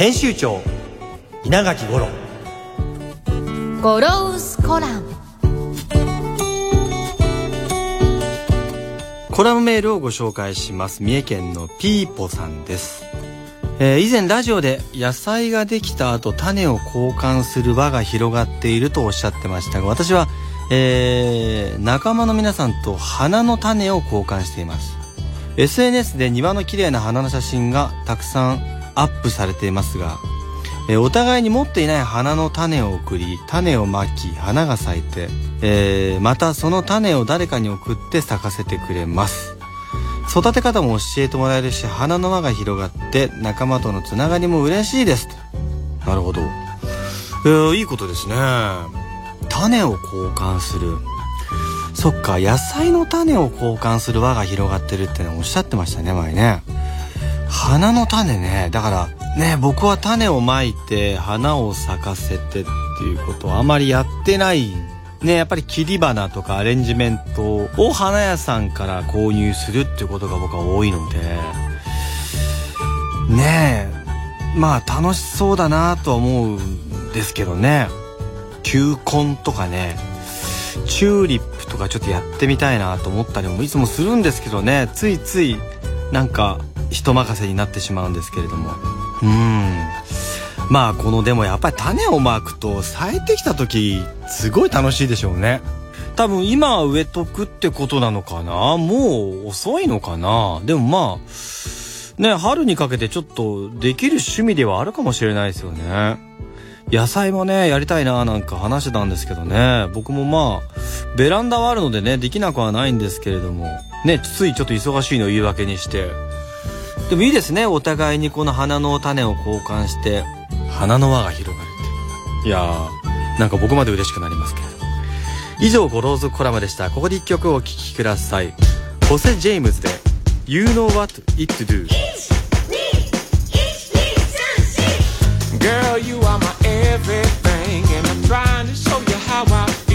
編集長稲垣五郎。ゴロウスコラム。コラムメールをご紹介します。三重県のピーポさんです、えー以前ラジオで野菜ができた後種を交換する輪が広がっているとおっしゃってましたが私は、えー仲間の皆さんと花の種を交換しています。SNS で庭の綺麗な花の写真がたくさんアップされていますが、えーお互いに持っていない花の種を送り種をまき花が咲いて、えーまたその種を誰かに送って咲かせてくれます。育て方も教えてもらえるし花の輪が広がって仲間とのつながりも嬉しいです。なるほど、えーいいことですね。種を交換する。そっか野菜の種を交換する輪が広がってるってねおっしゃってましたね前ね花の種ね。だからね僕は種をまいて花を咲かせてっていうことはあまりやってないね。やっぱり切り花とかアレンジメントを花屋さんから購入するっていうことが僕は多いので。ねえ。まあ楽しそうだなとは思うんですけどね。球根とかね。チューリップとかちょっとやってみたいなと思ったりもいつもするんですけどね。ついついなんか人任せになってしまうんですけれども。うん。まあこのでもやっぱり種をまくと咲いてきた時すごい楽しいでしょうね。多分今植えとくってことなのかな？もう遅いのかな？でもまあね春にかけてちょっとできる趣味ではあるかもしれないですよね。野菜もねやりたいななんか話してたんですけどね。僕もまあベランダはあるのでねできなくはないんですけれども。ねついちょっと忙しいの言い訳にして。でもいいですね。お互いにこの花の種を交換して。花の輪が広がるっていやーなんか僕まで嬉しくなりますけれど以上ゴローズコラムでした。ここで一曲お聴きください。ホセ・ジェームズで「You Know What It Do」Girl, you are my everything, and I'm trying to show you how I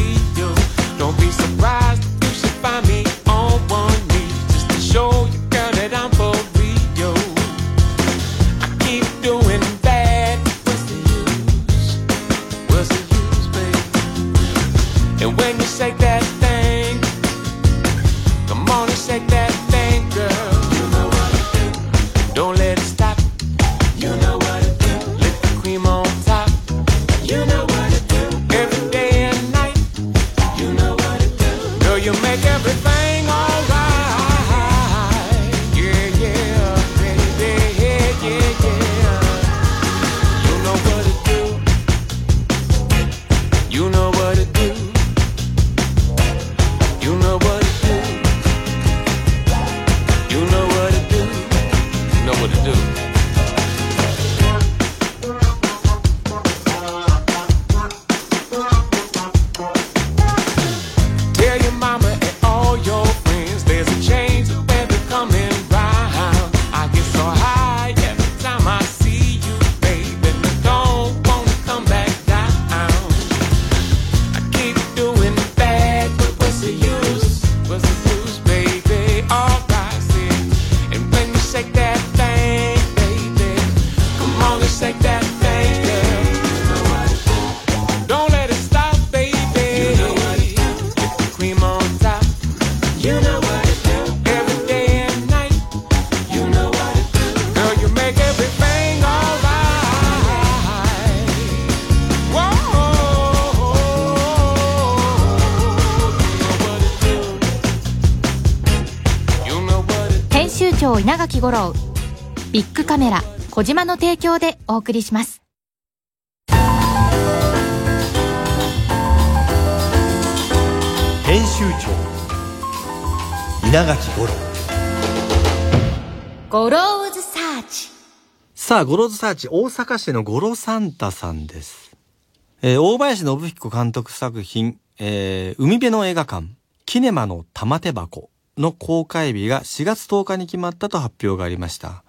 吾郎ビックカメラコジマの提供でお送りします。編集長稲垣吾郎。ゴローズサーチ。さあ、ゴローズサーチ、大阪市のゴロサンタさんです。えー大林宣彦監督作品、えー海辺の映画館、キネマの玉手箱の公開日が4月10日に決まったと発表がありました。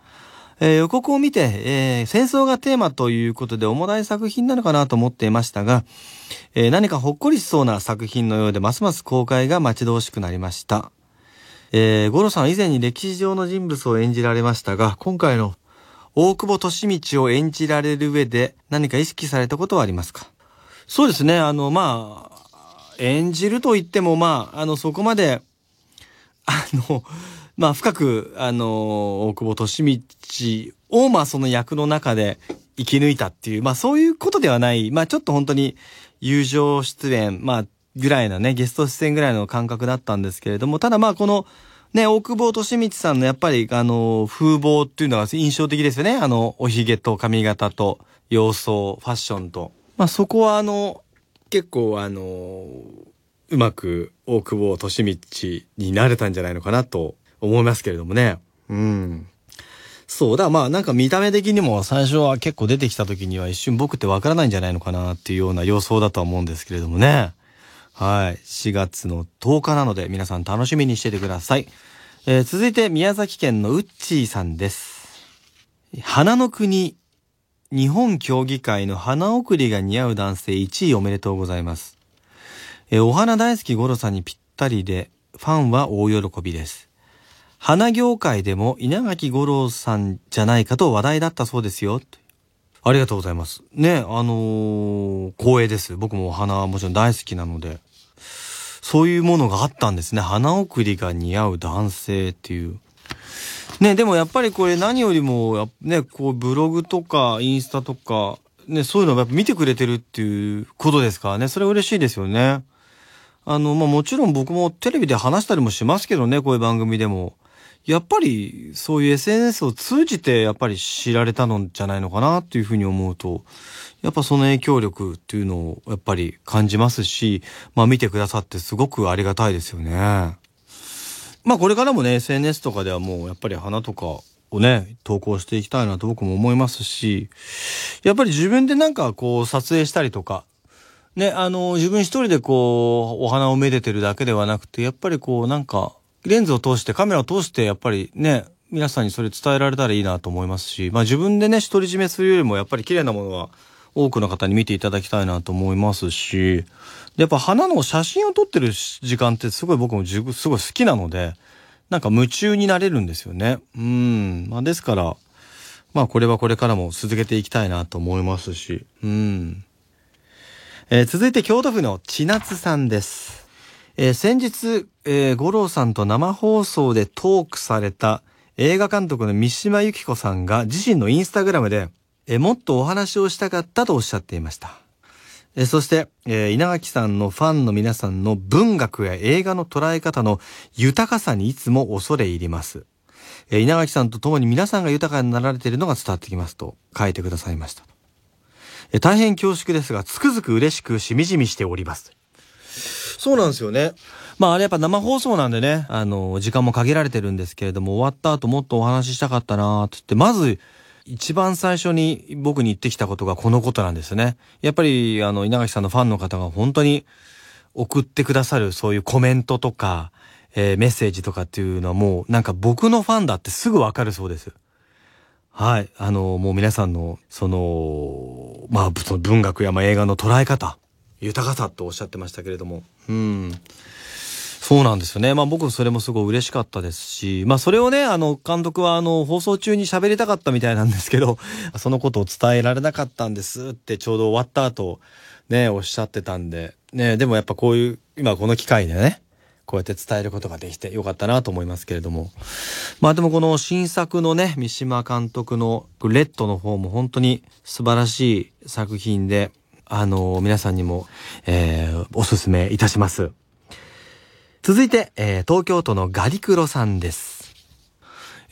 えー予告を見て、えー戦争がテーマということで重大作品なのかなと思っていましたが、えー何かほっこりしそうな作品のようで、ますます公開が待ち遠しくなりました。えー、ゴロさんは以前に歴史上の人物を演じられましたが、今回の大久保利道を演じられる上で何か意識されたことはありますか？そうですね、あの、まあ、演じると言っても、まあ、あの、そこまで、あの、まあ、深く、あの、大久保利道を、まあ、その役の中で生き抜いたっていう、まあ、そういうことではない、まあ、ちょっと本当に友情出演、まあ、ぐらいなね、ゲスト出演ぐらいの感覚だったんですけれども、ただまあ、この、ね、大久保利道さんのやっぱり、あの、風貌っていうのが印象的ですよね。あの、お髭と髪型と、様相、ファッションと。まあ、そこはあの、結構あの、うまく大久保利道になれたんじゃないのかなと思いますけれどもね。うん。そうだ、まあなんか見た目的にも最初は結構出てきた時には一瞬僕ってわからないんじゃないのかなっていうような予想だとは思うんですけれどもね。はい。4月の10日なので皆さん楽しみにしててください。えー続いて宮崎県のウッチーさんです。花の国、日本競技会の花送りが似合う男性1位おめでとうございます。えーお花大好きゴロさんにぴったりで、ファンは大喜びです。花業界でも稲垣吾郎さんじゃないかと話題だったそうですよ。ありがとうございます。ね、あのー光栄です。僕もお花はもちろん大好きなので。そういうものがあったんですね。花送りが似合う男性っていう。ね、でもやっぱりこれ何よりも、ね、こうブログとかインスタとか、ね、そういうのをやっぱ見てくれてるっていうことですからね。それ嬉しいですよね。あの、まあ、もちろん僕もテレビで話したりもしますけどね、こういう番組でも。やっぱり、そういう SNS を通じて、やっぱり知られたのじゃないのかなっていうふうに思うと、やっぱその影響力っていうのを、やっぱり感じますし、まあ見てくださってすごくありがたいですよね。まあこれからもね、SNS とかではもう、やっぱり花とかをね、投稿していきたいなと僕も思いますし、やっぱり自分でなんかこう、撮影したりとか、ね、あの、自分一人でこう、お花をめでてるだけではなくて、やっぱりこう、なんか、レンズを通して、カメラを通して、やっぱりね、皆さんにそれ伝えられたらいいなと思いますし、まあ自分でね、独り占めするよりも、やっぱり綺麗なものは、多くの方に見ていただきたいなと思いますし、やっぱ花の写真を撮ってる時間ってすごい僕もすごい好きなので、なんか夢中になれるんですよね。うん。まあですから、まあこれはこれからも続けていきたいなと思いますし、うん。えー続いて京都府の千夏さんです。えー先日、えー五郎さんと生放送でトークされた映画監督の三島由紀子さんが自身のインスタグラムで、えーもっとお話をしたかったとおっしゃっていました。えーそして、えー稲垣さんのファンの皆さんの文学や映画の捉え方の豊かさにいつも恐れ入ります。えー稲垣さんと共に皆さんが豊かになられているのが伝わってきますと書いてくださいました。えー大変恐縮ですが、つくづく嬉しくしみじみしております。そうなんですよね。まああれやっぱ生放送なんでね、あの、時間も限られてるんですけれども、終わった後もっとお話ししたかったなーって言って、まず、一番最初に僕に言ってきたことがこのことなんですね。やっぱり、あの、稲垣さんのファンの方が本当に送ってくださるそういうコメントとか、えーメッセージとかっていうのはもうなんか僕のファンだってすぐわかるそうです。はい。あの、もう皆さんの、その、まあ、その文学やまあ映画の捉え方、豊かさとおっしゃってましたけれども。うん。そうなんですよね。まあ僕それもすごい嬉しかったですし、まあそれをね、あの監督はあの放送中に喋りたかったみたいなんですけど、そのことを伝えられなかったんですってちょうど終わった後、ね、おっしゃってたんで、ね、でもやっぱこういう、今この機会でね、こうやって伝えることができてよかったなと思いますけれども。まあでもこの新作のね、三島監督のレッドの方も本当に素晴らしい作品で、あの、皆さんにも、えー、おすすめいたします。続いて、えー東京都のガリクロさんです。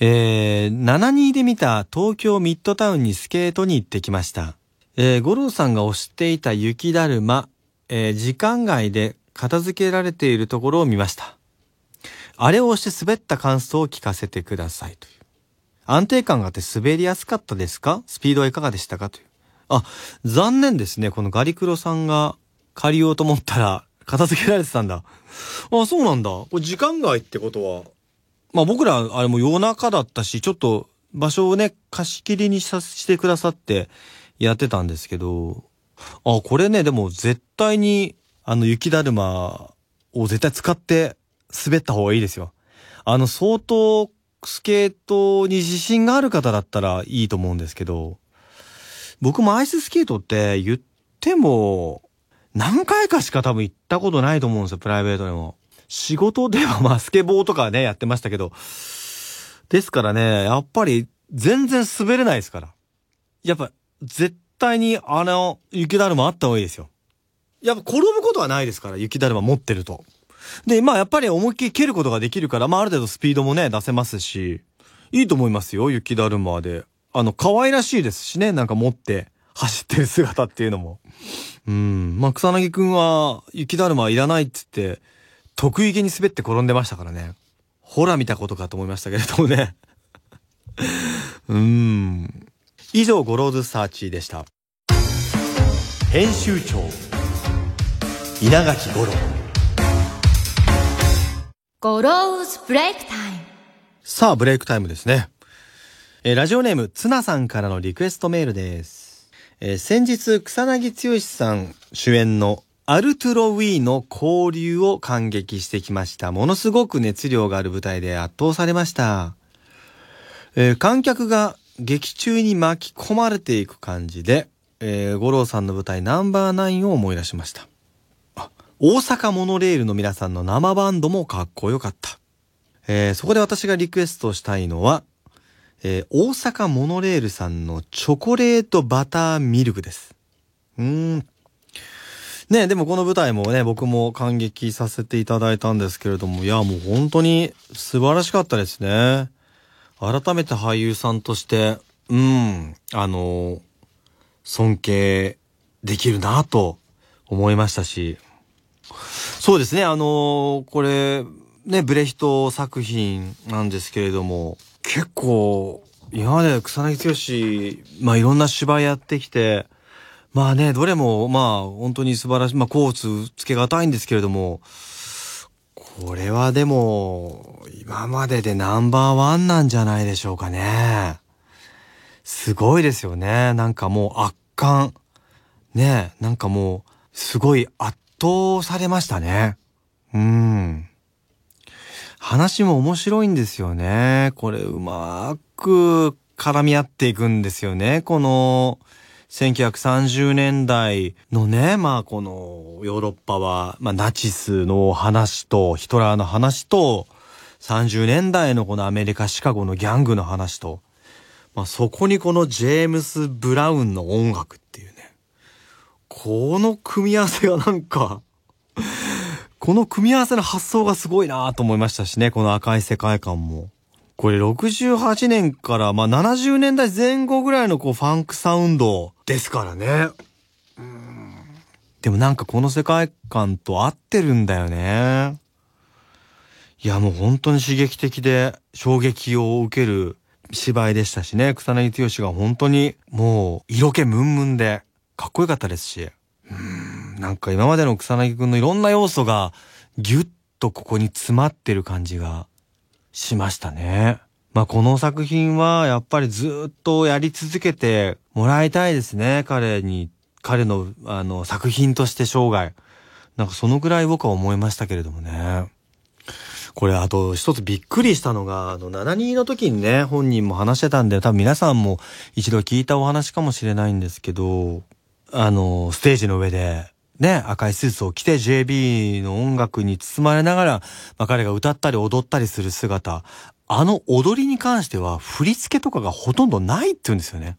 えー、72で見た東京ミッドタウンにスケートに行ってきました。えー、五郎さんが推していた雪だるま、えー時間外で片付けられているところを見ました。あれを押して滑った感想を聞かせてくださいという。安定感があって滑りやすかったですか？スピードはいかがでしたかという。あ、残念ですね。このガリクロさんが借りようと思ったら片付けられてたんだ。あ、そうなんだ。これ時間外ってことは？まあ僕ら、あれも夜中だったし、ちょっと場所をね、貸し切りにさせてくださってやってたんですけど、あ、これね、でも絶対に、あの雪だるまを絶対使って滑った方がいいですよ。あの相当スケートに自信がある方だったらいいと思うんですけど、僕もアイススケートって言っても何回かしか多分行ったことないと思うんですよ、プライベートでも。仕事では まあスケボーとかね、やってましたけど。ですからね、やっぱり全然滑れないですから。やっぱ絶対にあの雪だるまあった方がいいですよ。やっぱ転ぶことはないですから、雪だるま持ってると。で、まあやっぱり思いっきり蹴ることができるから、まあある程度スピードもね、出せますし、いいと思いますよ、雪だるまで。あの、可愛らしいですしね、なんか持って走ってる姿っていうのも。うん。まあ草薙くんは、雪だるまいらないっつって、得意げに滑って転んでましたからね。ほら見たことかと思いましたけれどもね。うーん。以上、ゴローズサーチでした。編集長稲垣吾郎。ゴローズブレイクタイム。さあブレイクタイムですね、えーラジオネームツナさんからのリクエストメールです、えー先日草彅剛さん主演のアルトゥロ・ウイの興隆を観劇してきました。ものすごく熱量がある舞台で圧倒されました、えー観客が劇中に巻き込まれていく感じで、えー五郎さんの舞台ナンバーナインを思い出しました。あ大阪モノレールの皆さんの生バンドもかっこよかった。えーそこで私がリクエストしたいのは、えー大阪モノレールさんのチョコレートバターミルクです。うーん。ねでもこの舞台もね、僕も感激させていただいたんですけれども、いや、もう本当に素晴らしかったですね。改めて俳優さんとして、うん、あの、尊敬できるなと思いましたし、そうですね、あのこれ、ね、ブレヒト作品なんですけれども、結構、今まで草薙剛、まあいろんな芝居やってきて、まあね、どれも、まあ本当に素晴らしい、まあコーツつけがたいんですけれども、これはでも、今まででナンバーワンなんじゃないでしょうかね。すごいですよね。なんかもう圧巻。ねなんかもう、すごい圧倒されましたね。うん。話も面白いんですよね。これうまく絡み合っていくんですよね。この、1930年代のね、まあこのヨーロッパは、まあナチスの話と、ヒトラーの話と、30年代のこのアメリカ・シカゴのギャングの話と、まあそこにこのジェームス・ブラウンの音楽。この組み合わせがなんか、この組み合わせの発想がすごいなと思いましたしね、この赤い世界観も。これ68年から、まあ、70年代前後ぐらいのこうファンクサウンドですからね。でもなんかこの世界観と合ってるんだよね。いやもう本当に刺激的で衝撃を受ける芝居でしたしね。草薙剛が本当にもう色気ムンムンでかっこよかったですし。うんなんか今までの草薙くんのいろんな要素がギュッとここに詰まってる感じがしましたね。まあこの作品はやっぱりずっとやり続けてもらいたいですね。彼に、彼のあの作品として生涯。なんかそのぐらい僕は思いましたけれどもね。これあと一つびっくりしたのが、あの72の時にね、本人も話してたんで、多分皆さんも一度聞いたお話かもしれないんですけど、あの、ステージの上で、ね、赤いスーツを着て JB の音楽に包まれながら、まあ、彼が歌ったり踊ったりする姿、あの踊りに関しては振り付けとかがほとんどないって言うんですよね。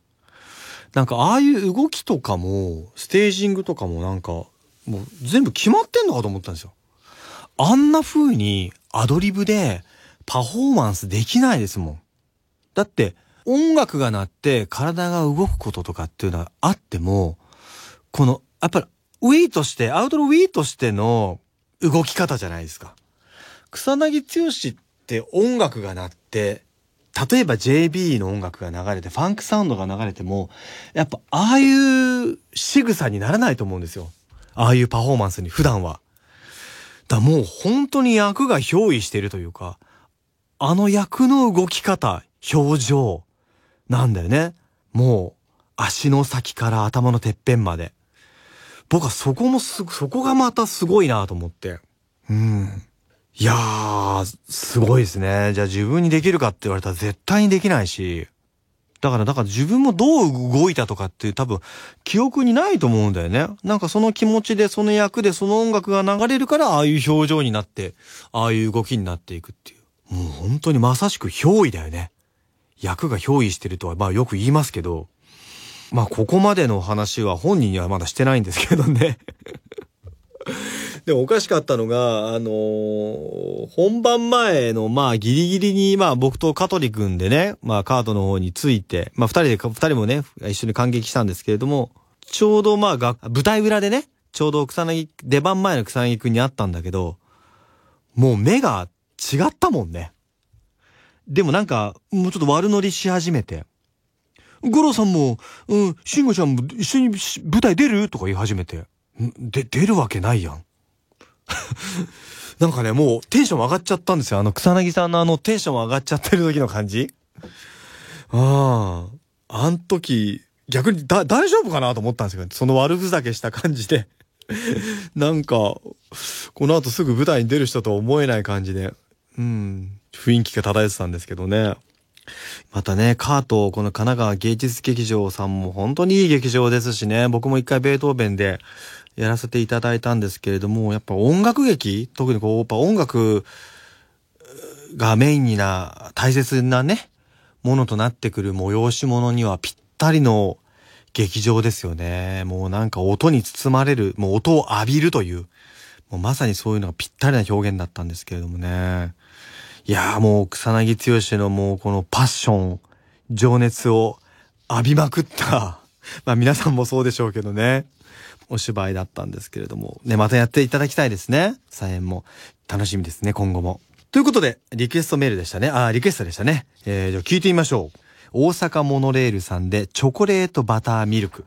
なんかああいう動きとかも、ステージングとかもなんか、もう全部決まってんのかと思ったんですよ。あんな風にアドリブでパフォーマンスできないですもん。だって音楽が鳴って体が動くこととかっていうのはあっても、この、やっぱりウィーとして、アウトロウィーとしての動き方じゃないですか。草薙剛って音楽が鳴って例えば JB の音楽が流れて、ファンクサウンドが流れても、やっぱああいう仕草にならないと思うんですよ。ああいうパフォーマンスに普段は。だもう本当に役が憑依しているというか、あの役の動き方、表情、なんだよね。もう、足の先から頭のてっぺんまで。僕はそこもす、そこがまたすごいなと思って。うん。いやー、すごいですね。じゃあ自分にできるかって言われたら絶対にできないし。だから、だから自分もどう動いたとかって多分記憶にないと思うんだよね。なんかその気持ちでその役でその音楽が流れるからああいう表情になって、ああいう動きになっていくっていう。もう本当にまさしく憑依だよね。役が憑依してるとはまあよく言いますけど、まあここまでの話は本人にはまだしてないんですけどねでもおかしかったのが、あのー、本番前の、まあ、ギリギリに、まあ、僕と香取くんでね、まあ、カートの方について、まあ、二人で、二人もね、一緒に感激したんですけれども、ちょうど、まあ、が、舞台裏でね、ちょうど草薙、出番前の草薙くんに会ったんだけど、もう目が違ったもんね。でもなんか、もうちょっと悪乗りし始めて、五郎さんも、うん、慎吾ちゃんも一緒に舞台出る？とか言い始めて、で、出るわけないやん。なんかね、もうテンション上がっちゃったんですよ。あの草薙さんのあのテンション上がっちゃってる時の感じ。ああ、あん時、逆にだ、大丈夫かなと思ったんですけど、その悪ふざけした感じで なんか、この後すぐ舞台に出る人とは思えない感じで、うん、雰囲気が漂ってたんですけどね。またね、カート、この神奈川芸術劇場さんも本当にいい劇場ですしね、僕も一回ベートーベンでやらせていただいたんですけれども、やっぱ音楽劇特にこう、やっぱ音楽がメインにな、大切なね、ものとなってくる催し物にはぴったりの劇場ですよね。もうなんか音に包まれる、もう音を浴びるという、もうまさにそういうのがぴったりな表現だったんですけれどもね。いやーもう草薙剛のもうこのパッション、情熱を浴びまくった まあ皆さんもそうでしょうけどね。お芝居だったんですけれども、ね、またやっていただきたいですね。再演も。楽しみですね、今後も。ということで、リクエストメールでしたね。あ、リクエストでしたね。えー、じゃあ聞いてみましょう。大阪モノレールさんで、チョコレートバターミルク。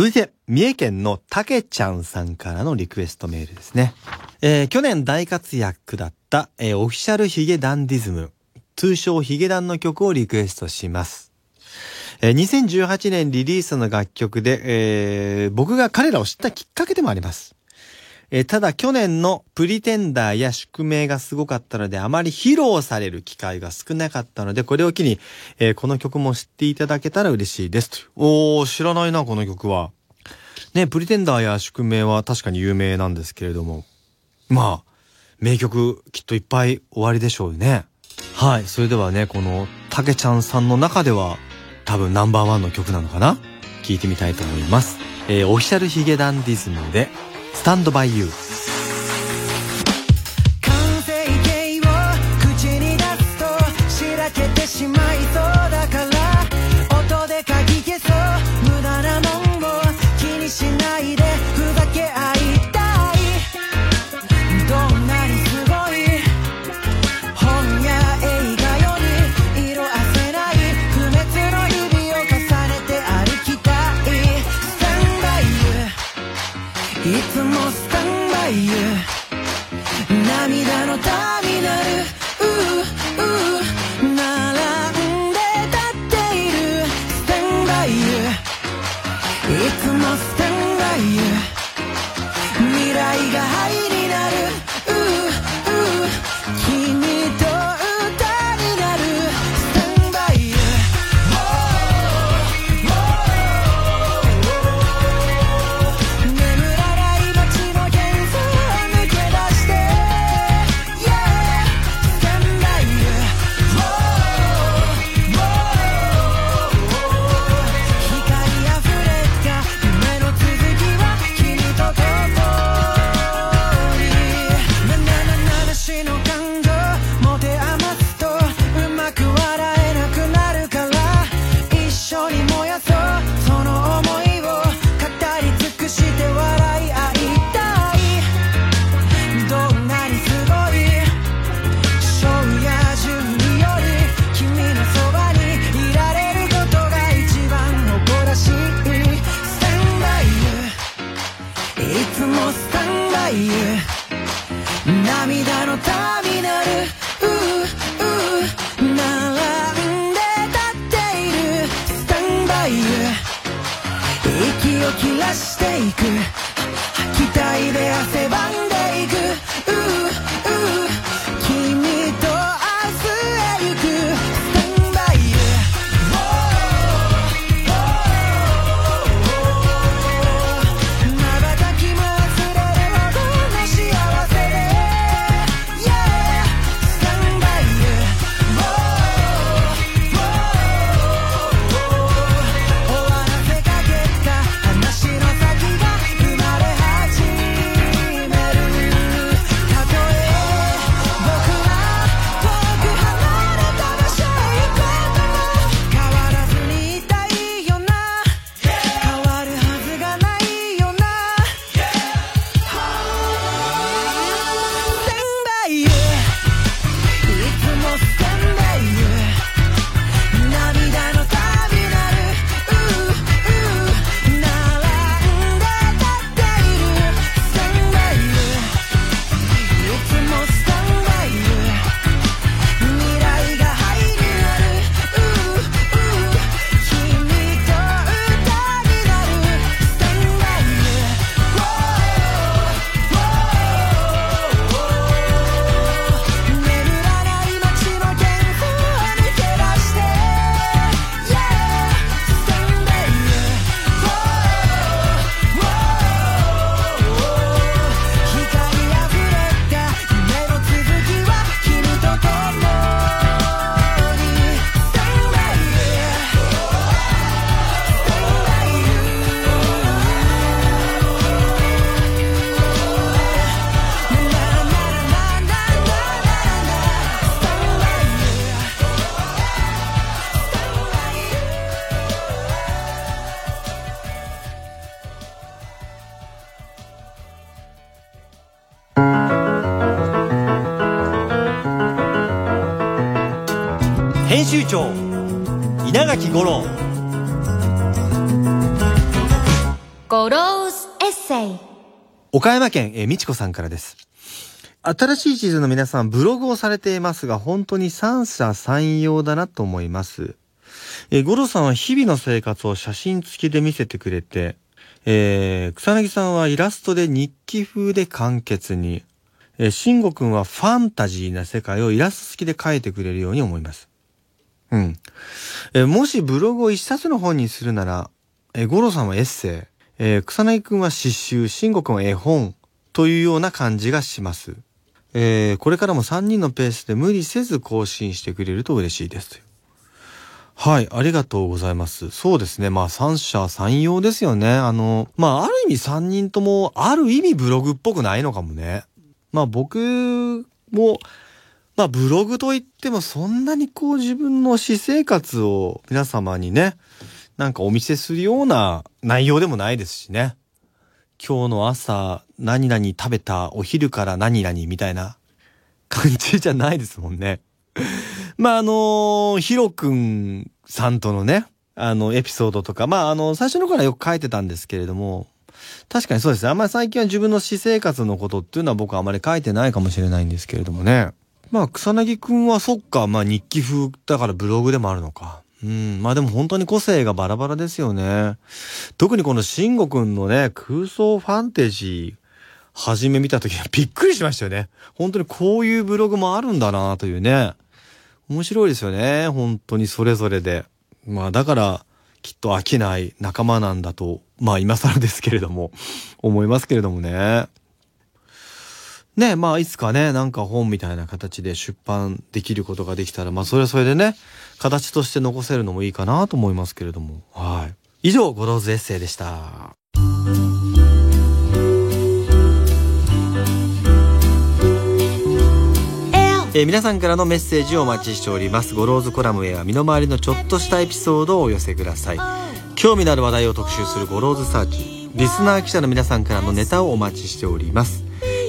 続いて、三重県のたけちゃんさんからのリクエストメールですね。えー去年大活躍だった、えーオフィシャルヒゲダンディズム、通称ヒゲダンの曲をリクエストします。えー2018年リリースの楽曲で、えー僕が彼らを知ったきっかけでもあります。えーただ去年のプリテンダーや宿命がすごかったのであまり披露される機会が少なかったのでこれを機に、えーこの曲も知っていただけたら嬉しいです。おー、知らないな、この曲は。ね、プリテンダーや宿命は確かに有名なんですけれども。まあ、名曲きっといっぱい終わりでしょうね。はい。それではね、この、たけちゃんさんの中では、多分ナンバーワンの曲なのかな？聞いてみたいと思います。えーオフィシャルヒゲダンディズムで、スタンドバイユー。完成形を口に出すとしらけてしまうを切らしていく。期待で汗ばんでいく。うう長稲垣吾郎ゴローズエッセイ岡山県、えー、みちこさんからです。新しい地図の皆さん、ブログをされていますが、本当に三者三様だなと思います。えー、ゴロさんは日々の生活を写真付きで見せてくれて、えー、草彅さんはイラストで日記風で簡潔に、えー、慎吾くんはファンタジーな世界をイラスト付きで描いてくれるように思います。うん。えもしブログを一冊の本にするなら、えー、ゴロさんはエッセイ、えー草薙くんは詩集、慎吾くんは絵本というような感じがします。えーこれからも3人のペースで無理せず更新してくれると嬉しいです。はい、ありがとうございます。そうですね。まあ、三者三様ですよね。あの、まあ、ある意味3人とも、ある意味ブログっぽくないのかもね。まあ、僕も、まあ、ブログといってもそんなにこう自分の私生活を皆様にね、なんかお見せするような内容でもないですしね。今日の朝何々食べたお昼から何々みたいな感じじゃないですもんね。まあ、あのヒロくんさんとのね、あの、エピソードとか、まあ、あの、最初の頃はよく書いてたんですけれども、確かにそうですね。あんまり最近は自分の私生活のことっていうのは僕はあまり書いてないかもしれないんですけれどもね。まあ、草薙くんはそっか、まあ日記風だからブログでもあるのか。うん。まあでも本当に個性がバラバラですよね。特にこの慎吾くんのね、空想ファンタジー、初め見た時は びっくりしましたよね。本当にこういうブログもあるんだなというね。面白いですよね。本当にそれぞれで。まあだから、きっと飽きない仲間なんだと、まあ今更ですけれども、思いますけれどもね。ねまあいつかね、なんか本みたいな形で出版できることができたら、まあそれはそれでね、形として残せるのもいいかなと思いますけれども。はい。以上、ゴローズエッセイでした。えー皆さんからのメッセージをお待ちしております。ゴローズコラムへは身の回りのちょっとしたエピソードをお寄せください。興味のある話題を特集するゴローズサーチ。リスナー記者の皆さんからのネタをお待ちしております。